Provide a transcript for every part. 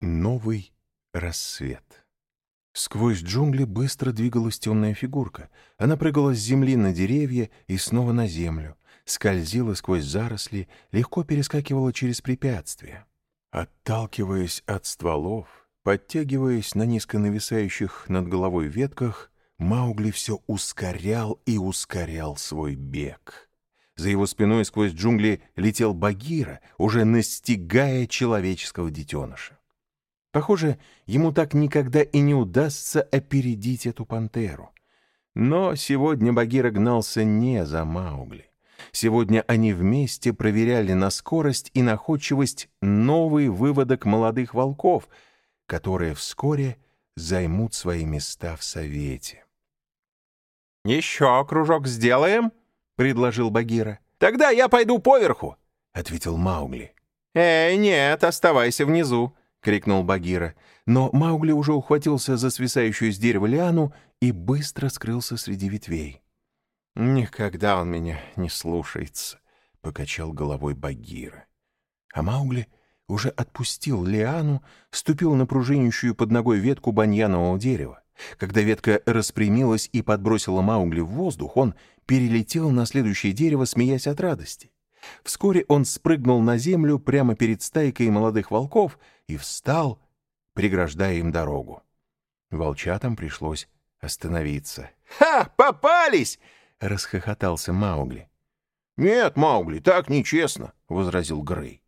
Новый рассвет. Сквозь джунгли быстро двигалась темная фигурка. Она прыгала с земли на деревья и снова на землю, скользила сквозь заросли, легко перескакивала через препятствия. Отталкиваясь от стволов, подтягиваясь на низко нависающих над головой ветках, Маугли все ускорял и ускорял свой бег. За его спиной сквозь джунгли летел Багира, уже настигая человеческого детеныша. Похоже, ему так никогда и не удастся опередить эту пантеру. Но сегодня Багира гнался не за Маугли. Сегодня они вместе проверяли на скорость и находчивость новый выводок молодых волков, которые вскоре займут свои места в Совете. «Еще кружок сделаем?» предложил Багира. «Тогда я пойду поверху», — ответил Маугли. «Эй, нет, оставайся внизу», — крикнул Багира. Но Маугли уже ухватился за свисающую с дерева лиану и быстро скрылся среди ветвей. «Никогда он меня не слушается», — покачал головой Багира. А Маугли уже отпустил лиану, ступил на пружинищую под ногой ветку баньянового дерева. Когда ветка распрямилась и подбросила Маугли в воздух, он перелетел на следующее дерево, смеясь от радости. Вскоре он спрыгнул на землю прямо перед стайкой молодых волков и встал, преграждая им дорогу. Волчатам пришлось остановиться. «Ха! Попались!» — расхохотался Маугли. «Нет, Маугли, так нечестно!» — возразил Грей.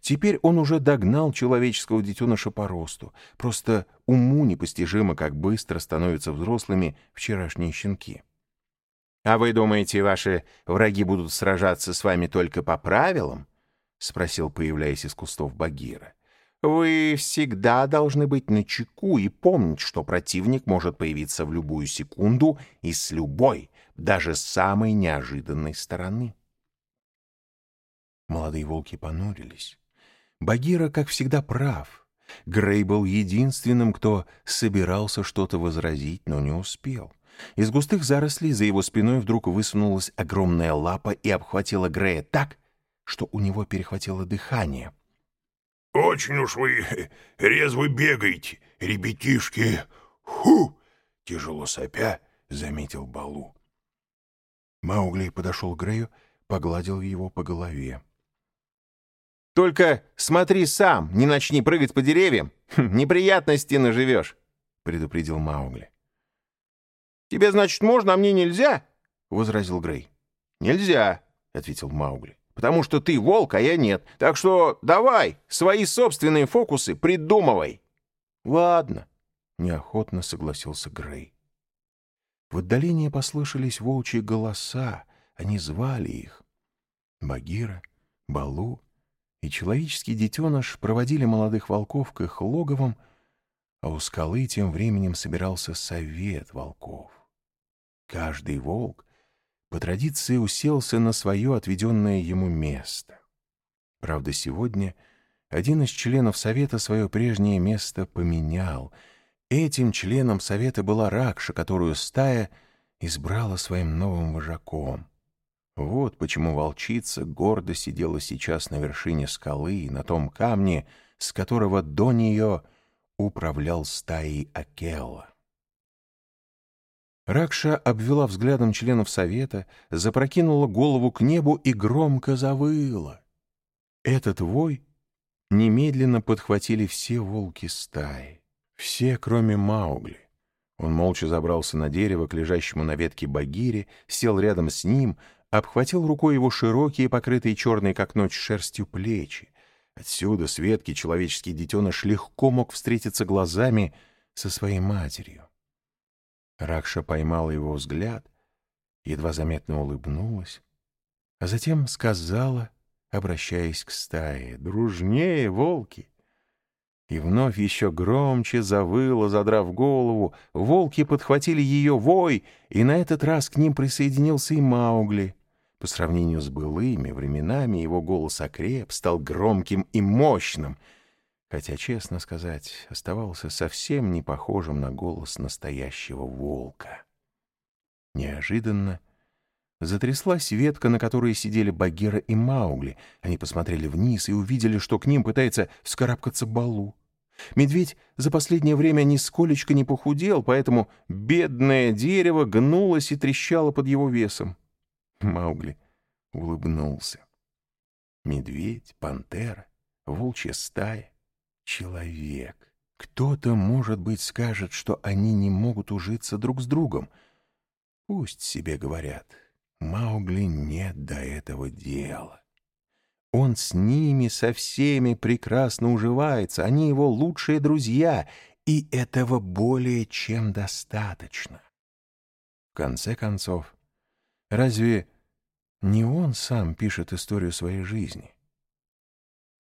Теперь он уже догнал человеческого детеныша по росту. Просто уму непостижимо, как быстро становятся взрослыми вчерашние щенки. «А вы думаете, ваши враги будут сражаться с вами только по правилам?» — спросил, появляясь из кустов Багира. «Вы всегда должны быть начеку и помнить, что противник может появиться в любую секунду и с любой, даже самой неожиданной стороны». Молодые волки понурились. Багира, как всегда, прав. Грей был единственным, кто собирался что-то возразить, но не успел. Из густых зарослей за его спиной вдруг высунулась огромная лапа и обхватила Грея так, что у него перехватило дыхание. «Очень уж вы резво бегаете, ребятишки! Ху!» — тяжело сопя, заметил Балу. Маугли подошел к Грею, погладил его по голове. «Только смотри сам, не начни прыгать по деревьям, хм, неприятности наживешь», — предупредил Маугли. «Тебе, значит, можно, а мне нельзя?» — возразил Грей. «Нельзя», — ответил Маугли, «потому что ты волк, а я нет. Так что давай, свои собственные фокусы придумывай». «Ладно», — неохотно согласился Грей. В отдалении послышались волчьи голоса, они звали их. Багира, Балу и человеческий детеныш проводили молодых волков к их логовам, а у скалы тем временем собирался совет волков. Каждый волк по традиции уселся на свое отведенное ему место. Правда, сегодня один из членов совета свое прежнее место поменял. Этим членом совета была Ракша, которую стая избрала своим новым вожаком. Вот почему волчица гордо сидела сейчас на вершине скалы, на том камне, с которого до нее управлял стаей Акелла. Ракша обвела взглядом членов совета, запрокинула голову к небу и громко завыла. Этот вой немедленно подхватили все волки стаи, все, кроме Маугли. Он молча забрался на дерево к лежащему на ветке Багире, сел рядом с ним, обхватил рукой его широкие, покрытые черной, как ночь, шерстью плечи. Отсюда с ветки человеческий детеныш легко мог встретиться глазами со своей матерью. Ракша поймала его взгляд, едва заметно улыбнулась, а затем сказала, обращаясь к стае, «Дружнее, волки!» И вновь еще громче завыла, задрав голову. Волки подхватили ее вой, и на этот раз к ним присоединился и Маугли. По сравнению с былыми временами его голос окреп, стал громким и мощным — хотя, честно сказать, оставался совсем не похожим на голос настоящего волка. Неожиданно затряслась ветка, на которой сидели Багира и Маугли. Они посмотрели вниз и увидели, что к ним пытается вскарабкаться Балу. Медведь за последнее время нисколечко не похудел, поэтому бедное дерево гнулось и трещало под его весом. Маугли улыбнулся. Медведь, пантера, волчья стая, человек. Кто-то, может быть, скажет, что они не могут ужиться друг с другом. Пусть себе говорят. Маугли нет до этого дела. Он с ними, со всеми прекрасно уживается, они его лучшие друзья, и этого более чем достаточно. В конце концов, разве не он сам пишет историю своей жизни?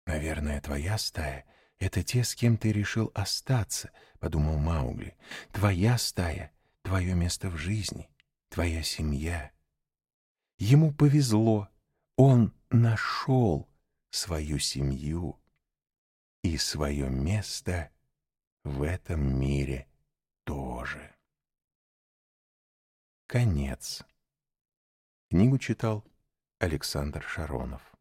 «Наверное, твоя стая — это те, с кем ты решил остаться», — подумал Маугли. «Твоя стая — твое место в жизни, твоя семья». Ему повезло, он нашел свою семью и свое место в этом мире тоже. Конец. Книгу читал Александр Шаронов.